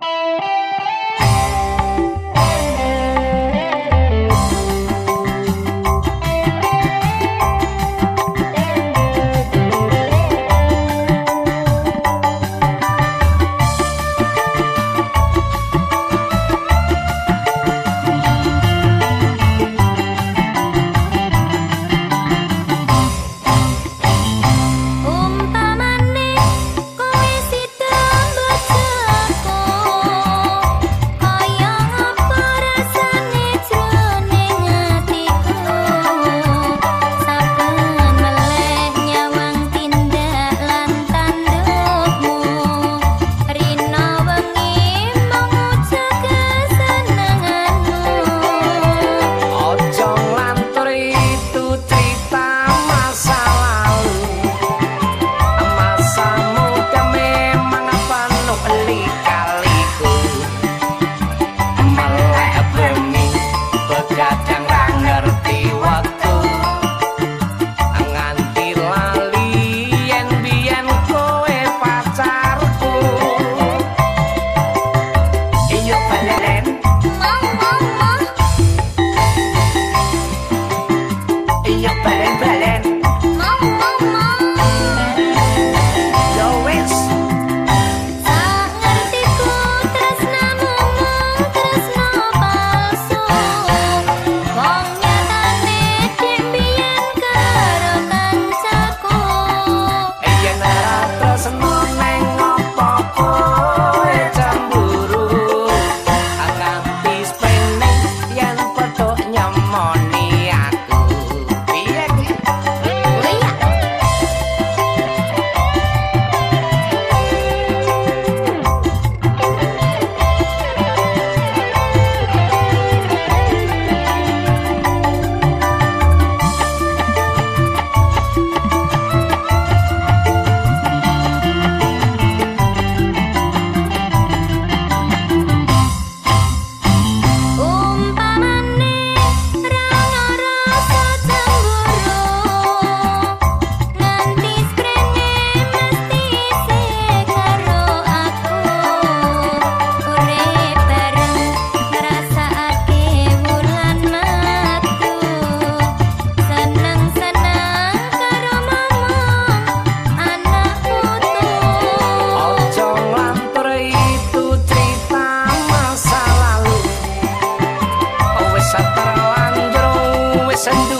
Bye. Send